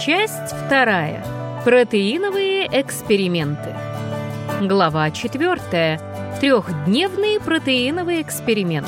Часть вторая. Протеиновые эксперименты. Глава четвертая. Трехдневный протеиновый эксперимент.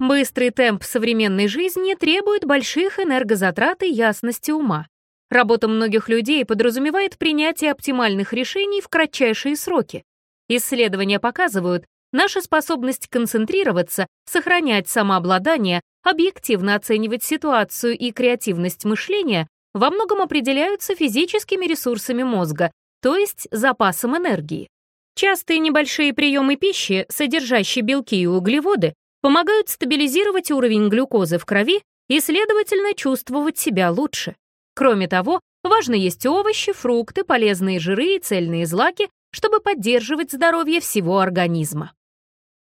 Быстрый темп современной жизни требует больших энергозатрат и ясности ума. Работа многих людей подразумевает принятие оптимальных решений в кратчайшие сроки. Исследования показывают, наша способность концентрироваться, сохранять самообладание, объективно оценивать ситуацию и креативность мышления во многом определяются физическими ресурсами мозга, то есть запасом энергии. Частые небольшие приемы пищи, содержащие белки и углеводы, помогают стабилизировать уровень глюкозы в крови и, следовательно, чувствовать себя лучше. Кроме того, важно есть овощи, фрукты, полезные жиры и цельные злаки, чтобы поддерживать здоровье всего организма.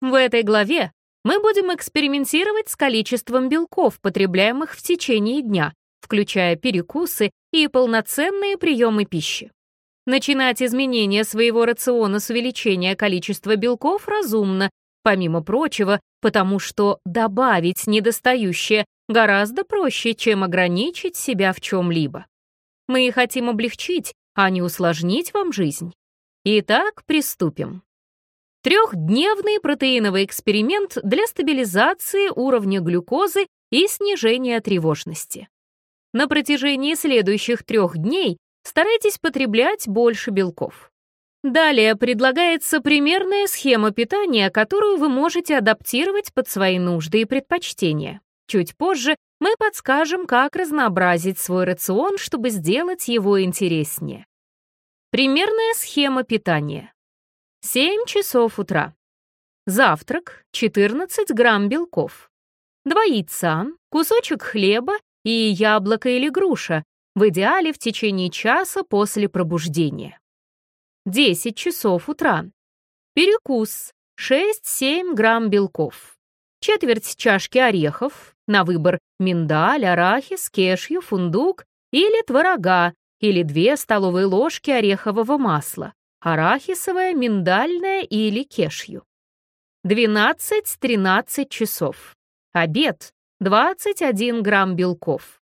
В этой главе мы будем экспериментировать с количеством белков, потребляемых в течение дня, включая перекусы и полноценные приемы пищи. Начинать изменение своего рациона с увеличения количества белков разумно, помимо прочего, потому что добавить недостающее гораздо проще, чем ограничить себя в чем-либо. Мы хотим облегчить, а не усложнить вам жизнь. Итак, приступим. Трехдневный протеиновый эксперимент для стабилизации уровня глюкозы и снижения тревожности. На протяжении следующих трех дней старайтесь потреблять больше белков. Далее предлагается примерная схема питания, которую вы можете адаптировать под свои нужды и предпочтения. Чуть позже мы подскажем, как разнообразить свой рацион, чтобы сделать его интереснее. Примерная схема питания. 7 часов утра. Завтрак — 14 грамм белков. Два яйца, кусочек хлеба и яблоко или груша, в идеале в течение часа после пробуждения. 10 часов утра. Перекус. 6-7 грамм белков. Четверть чашки орехов, на выбор миндаль, арахис, кешью, фундук или творога, или 2 столовые ложки орехового масла арахисовое, миндальное или кешью. 12-13 часов. Обед. 21 грамм белков.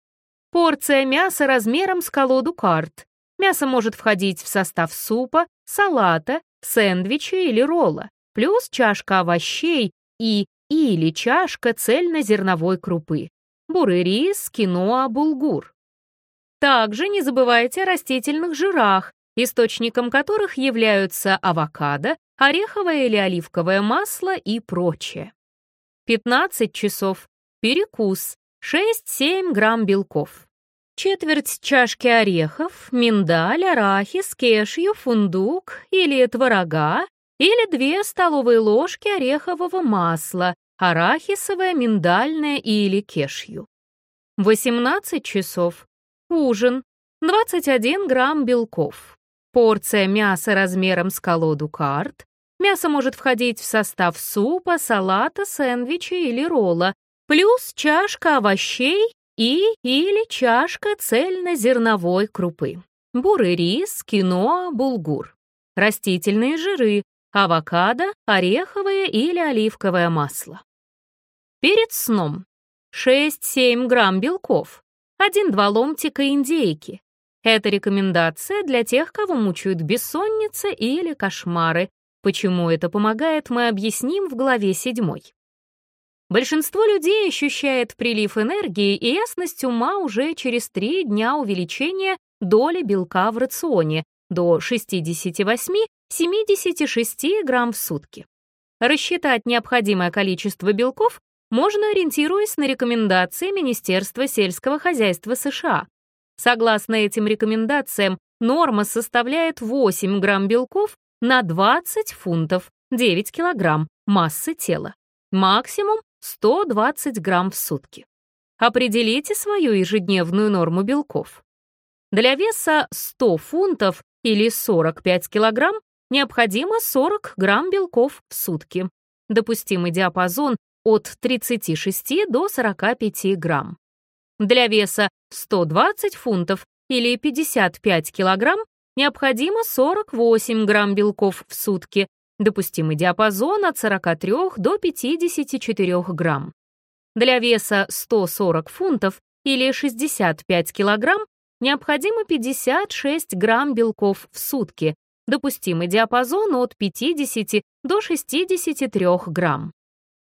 Порция мяса размером с колоду карт. Мясо может входить в состав супа, салата, сэндвича или ролла, плюс чашка овощей и или чашка цельнозерновой крупы. Бурый рис, киноа, булгур. Также не забывайте о растительных жирах, источником которых являются авокадо, ореховое или оливковое масло и прочее. 15 часов. Перекус. 6-7 грамм белков. Четверть чашки орехов, миндаль, арахис, кешью, фундук или творога, или 2 столовые ложки орехового масла, арахисовое, миндальное или кешью. 18 часов. Ужин. 21 грамм белков. Порция мяса размером с колоду карт. Мясо может входить в состав супа, салата, сэндвича или ролла, плюс чашка овощей и или чашка цельнозерновой крупы. Бурый рис, киноа, булгур. Растительные жиры, авокадо, ореховое или оливковое масло. Перед сном 6-7 грамм белков, 1-2 ломтика индейки, это рекомендация для тех, кого мучают бессонница или кошмары. Почему это помогает, мы объясним в главе 7. Большинство людей ощущает прилив энергии и ясность ума уже через три дня увеличения доли белка в рационе до 68-76 грамм в сутки. Рассчитать необходимое количество белков можно, ориентируясь на рекомендации Министерства сельского хозяйства США. Согласно этим рекомендациям, норма составляет 8 грамм белков на 20 фунтов, 9 килограмм массы тела. Максимум 120 грамм в сутки. Определите свою ежедневную норму белков. Для веса 100 фунтов или 45 килограмм необходимо 40 грамм белков в сутки. Допустимый диапазон от 36 до 45 грамм. Для веса 120 фунтов или 55 килограмм необходимо 48 грамм белков в сутки, допустимый диапазон от 43 до 54 грамм. Для веса 140 фунтов или 65 килограмм необходимо 56 грамм белков в сутки, допустимый диапазон от 50 до 63 грамм.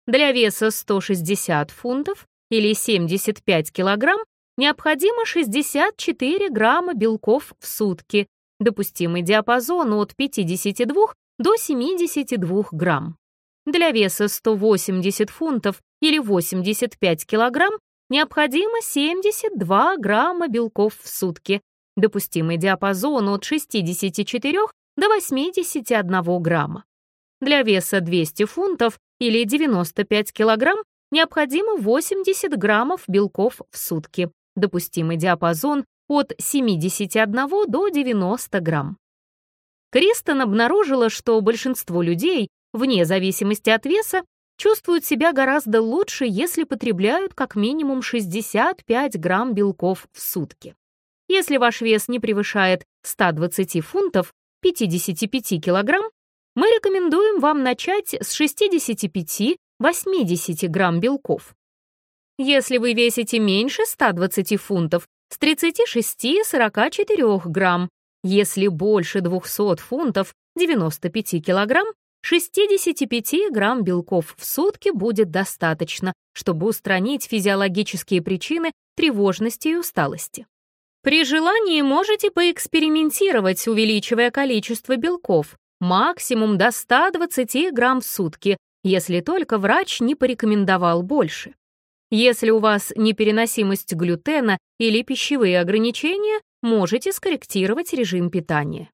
Для веса 160 фунтов или 75 килограмм необходимо 64 грамма белков в сутки, допустимый диапазон от 52 до 72 грамм. Для веса 180 фунтов или 85 килограмм необходимо 72 грамма белков в сутки, допустимый диапазон от 64 до 81 грамма. Для веса 200 фунтов или 95 килограмм необходимо 80 граммов белков в сутки, допустимый диапазон от 71 до 90 грамм. Кристен обнаружила, что большинство людей, вне зависимости от веса, чувствуют себя гораздо лучше, если потребляют как минимум 65 грамм белков в сутки. Если ваш вес не превышает 120 фунтов, 55 килограмм, мы рекомендуем вам начать с 65-80 грамм белков. Если вы весите меньше 120 фунтов, с 36-44 грамм, если больше 200 фунтов, 95 килограмм, 65 грамм белков в сутки будет достаточно, чтобы устранить физиологические причины тревожности и усталости. При желании можете поэкспериментировать, увеличивая количество белков, максимум до 120 грамм в сутки, если только врач не порекомендовал больше. Если у вас непереносимость глютена или пищевые ограничения, можете скорректировать режим питания.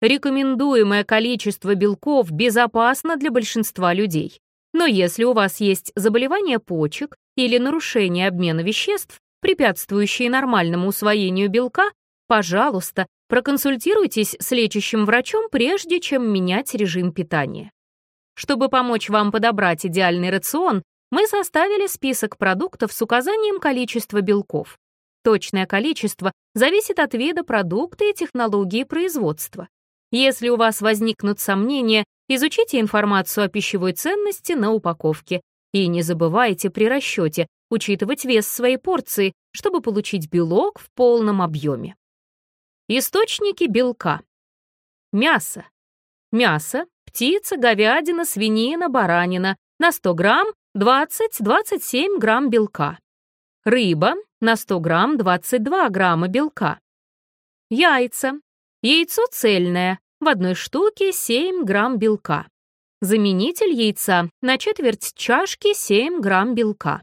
Рекомендуемое количество белков безопасно для большинства людей. Но если у вас есть заболевание почек или нарушение обмена веществ, препятствующие нормальному усвоению белка, пожалуйста, проконсультируйтесь с лечащим врачом, прежде чем менять режим питания. Чтобы помочь вам подобрать идеальный рацион, мы составили список продуктов с указанием количества белков. Точное количество зависит от вида продукта и технологии производства. Если у вас возникнут сомнения, изучите информацию о пищевой ценности на упаковке и не забывайте при расчете учитывать вес своей порции, чтобы получить белок в полном объеме. Источники белка. Мясо. Мясо, птица, говядина, свинина, баранина. На 100 грамм 20-27 грамм белка. Рыба на 100 грамм 22 грамма белка. Яйца. Яйцо цельное, в одной штуке 7 грамм белка. Заменитель яйца на четверть чашки 7 грамм белка.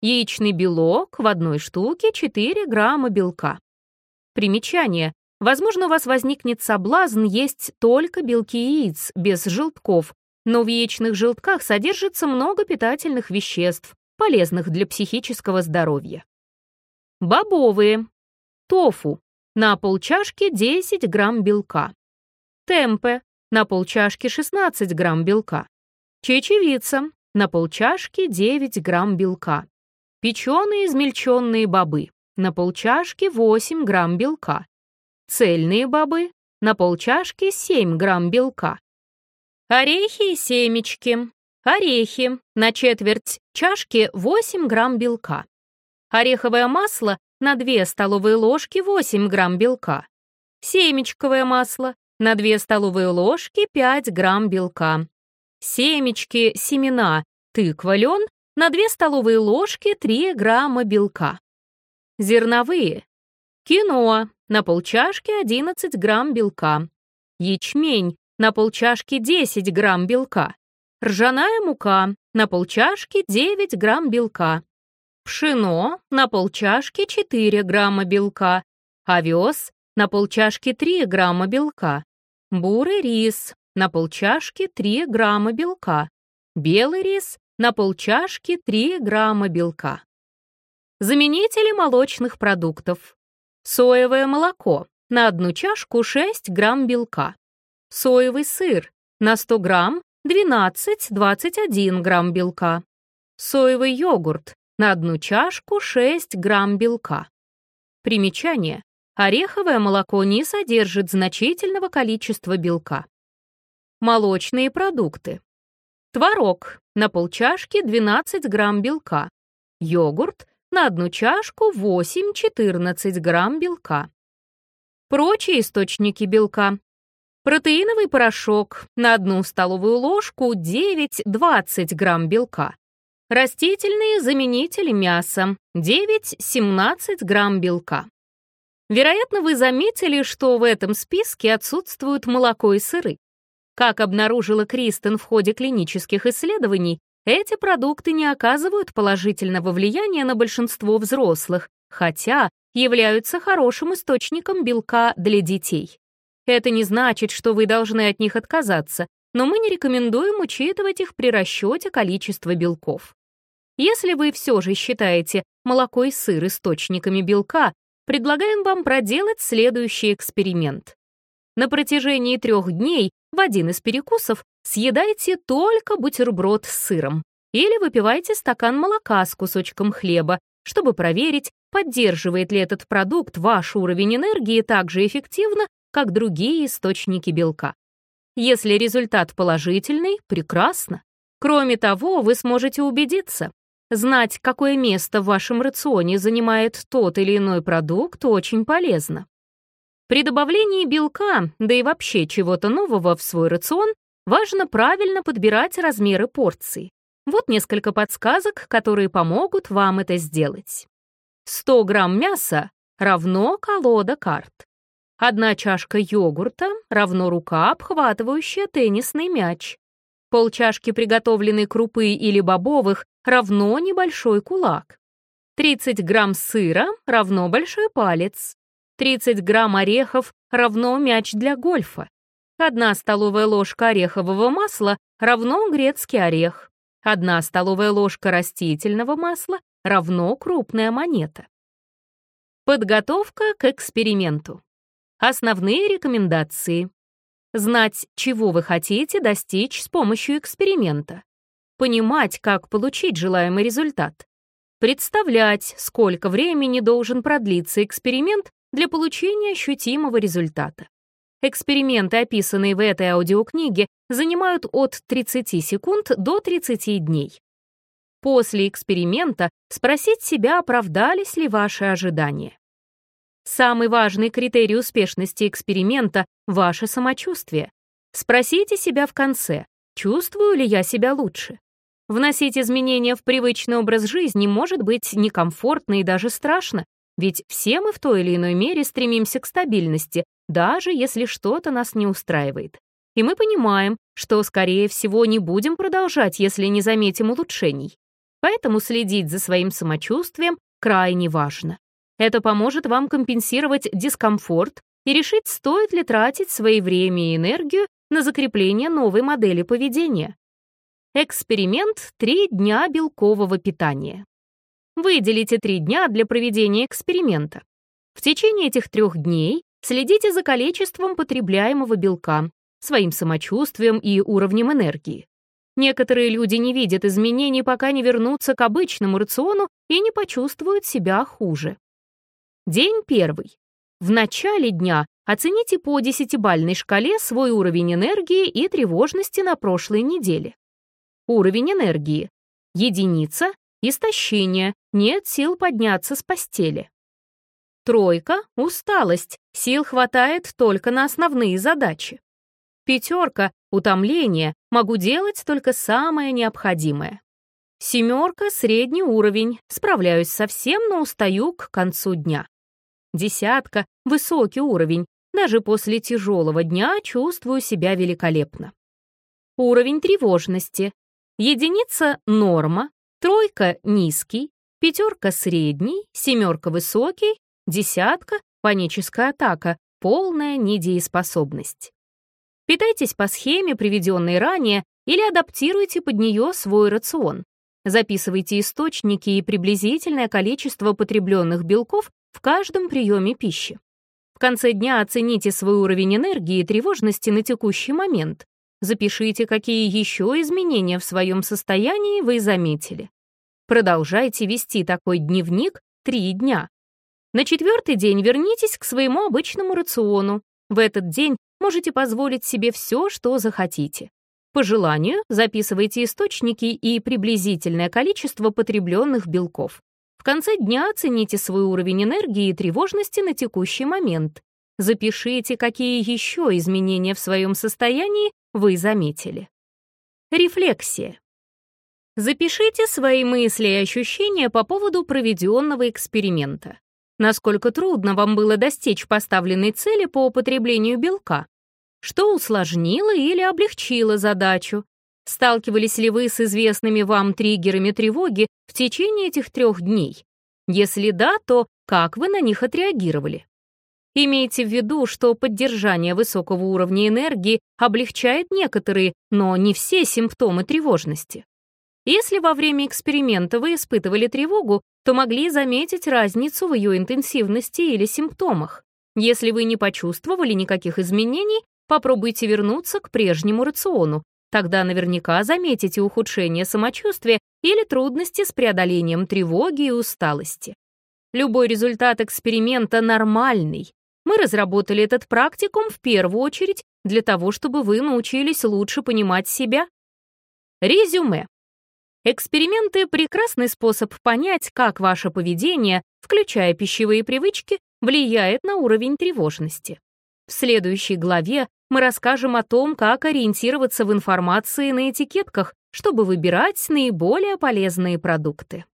Яичный белок в одной штуке 4 грамма белка. Примечание. Возможно, у вас возникнет соблазн есть только белки яиц, без желтков, но в яичных желтках содержится много питательных веществ, полезных для психического здоровья. Бобовые. Тофу. На полчашки 10 грамм белка. Темпе. На полчашки 16 грамм белка. Чечевица. На полчашки 9 грамм белка. Печеные измельченные бобы. На полчашки 8 грамм белка. Цельные бобы. На полчашки 7 грамм белка. Орехи и семечки. Орехи. На четверть чашки 8 грамм белка. Ореховое масло на 2 столовые ложки 8 грамм белка. Семечковое масло на 2 столовые ложки 5 грамм белка. Семечки, семена, тыква, лен на 2 столовые ложки 3 грамма белка. Зерновые. Киноа на полчашки 11 грамм белка. Ячмень на полчашки 10 грамм белка. Ржаная мука на полчашки 9 грамм белка. Пшено на полчашки 4 грамма белка. Овес на полчашки 3 грамма белка. Бурый рис на полчашки 3 грамма белка. Белый рис на полчашки 3 грамма белка. Заменители молочных продуктов. Соевое молоко на одну чашку 6 грамм белка. Соевый сыр на 100 грамм 12-21 грамм белка. Соевый йогурт на одну чашку 6 грамм белка. Примечание. Ореховое молоко не содержит значительного количества белка. Молочные продукты. Творог на полчашки 12 грамм белка. йогурт, на одну чашку 8-14 грамм белка. Прочие источники белка. Протеиновый порошок на одну столовую ложку 9-20 грамм белка. Растительные заменители мяса 9-17 грамм белка. Вероятно, вы заметили, что в этом списке отсутствуют молоко и сыры. Как обнаружила Кристен в ходе клинических исследований, эти продукты не оказывают положительного влияния на большинство взрослых, хотя являются хорошим источником белка для детей. Это не значит, что вы должны от них отказаться, но мы не рекомендуем учитывать их при расчете количества белков. Если вы все же считаете молоко и сыр источниками белка, предлагаем вам проделать следующий эксперимент. На протяжении трех дней в один из перекусов съедайте только бутерброд с сыром или выпивайте стакан молока с кусочком хлеба, чтобы проверить, поддерживает ли этот продукт ваш уровень энергии так же эффективно, как другие источники белка. Если результат положительный, прекрасно. Кроме того, вы сможете убедиться, Знать, какое место в вашем рационе занимает тот или иной продукт, очень полезно. При добавлении белка, да и вообще чего-то нового в свой рацион, важно правильно подбирать размеры порций. Вот несколько подсказок, которые помогут вам это сделать. 100 грамм мяса равно колода карт. Одна чашка йогурта равно рука, обхватывающая теннисный мяч. Полчашки приготовленной крупы или бобовых равно небольшой кулак. 30 грамм сыра равно большой палец. 30 грамм орехов равно мяч для гольфа. Одна столовая ложка орехового масла равно грецкий орех. Одна столовая ложка растительного масла равно крупная монета. Подготовка к эксперименту. Основные рекомендации. Знать, чего вы хотите достичь с помощью эксперимента понимать, как получить желаемый результат, представлять, сколько времени должен продлиться эксперимент для получения ощутимого результата. Эксперименты, описанные в этой аудиокниге, занимают от 30 секунд до 30 дней. После эксперимента спросить себя, оправдались ли ваши ожидания. Самый важный критерий успешности эксперимента — ваше самочувствие. Спросите себя в конце, чувствую ли я себя лучше. Вносить изменения в привычный образ жизни может быть некомфортно и даже страшно, ведь все мы в той или иной мере стремимся к стабильности, даже если что-то нас не устраивает. И мы понимаем, что, скорее всего, не будем продолжать, если не заметим улучшений. Поэтому следить за своим самочувствием крайне важно. Это поможет вам компенсировать дискомфорт и решить, стоит ли тратить свои время и энергию на закрепление новой модели поведения. Эксперимент «Три дня белкового питания». Выделите три дня для проведения эксперимента. В течение этих трех дней следите за количеством потребляемого белка, своим самочувствием и уровнем энергии. Некоторые люди не видят изменений, пока не вернутся к обычному рациону и не почувствуют себя хуже. День первый. В начале дня оцените по десятибальной шкале свой уровень энергии и тревожности на прошлой неделе. Уровень энергии. Единица — истощение, нет сил подняться с постели. Тройка — усталость, сил хватает только на основные задачи. Пятерка — утомление, могу делать только самое необходимое. Семерка — средний уровень, справляюсь со всем, но устаю к концу дня. Десятка — высокий уровень, даже после тяжелого дня чувствую себя великолепно. Уровень тревожности Единица — норма, тройка — низкий, пятерка — средний, семерка — высокий, десятка — паническая атака, полная недееспособность. Питайтесь по схеме, приведенной ранее, или адаптируйте под нее свой рацион. Записывайте источники и приблизительное количество потребленных белков в каждом приеме пищи. В конце дня оцените свой уровень энергии и тревожности на текущий момент. Запишите, какие еще изменения в своем состоянии вы заметили. Продолжайте вести такой дневник три дня. На четвертый день вернитесь к своему обычному рациону. В этот день можете позволить себе все, что захотите. По желанию записывайте источники и приблизительное количество потребленных белков. В конце дня оцените свой уровень энергии и тревожности на текущий момент. Запишите, какие еще изменения в своем состоянии вы заметили. Рефлексия. Запишите свои мысли и ощущения по поводу проведенного эксперимента. Насколько трудно вам было достичь поставленной цели по употреблению белка? Что усложнило или облегчило задачу? Сталкивались ли вы с известными вам триггерами тревоги в течение этих трех дней? Если да, то как вы на них отреагировали? Имейте в виду, что поддержание высокого уровня энергии облегчает некоторые, но не все симптомы тревожности. Если во время эксперимента вы испытывали тревогу, то могли заметить разницу в ее интенсивности или симптомах. Если вы не почувствовали никаких изменений, попробуйте вернуться к прежнему рациону. Тогда наверняка заметите ухудшение самочувствия или трудности с преодолением тревоги и усталости. Любой результат эксперимента нормальный, мы разработали этот практикум в первую очередь для того, чтобы вы научились лучше понимать себя. Резюме. Эксперименты — прекрасный способ понять, как ваше поведение, включая пищевые привычки, влияет на уровень тревожности. В следующей главе мы расскажем о том, как ориентироваться в информации на этикетках, чтобы выбирать наиболее полезные продукты.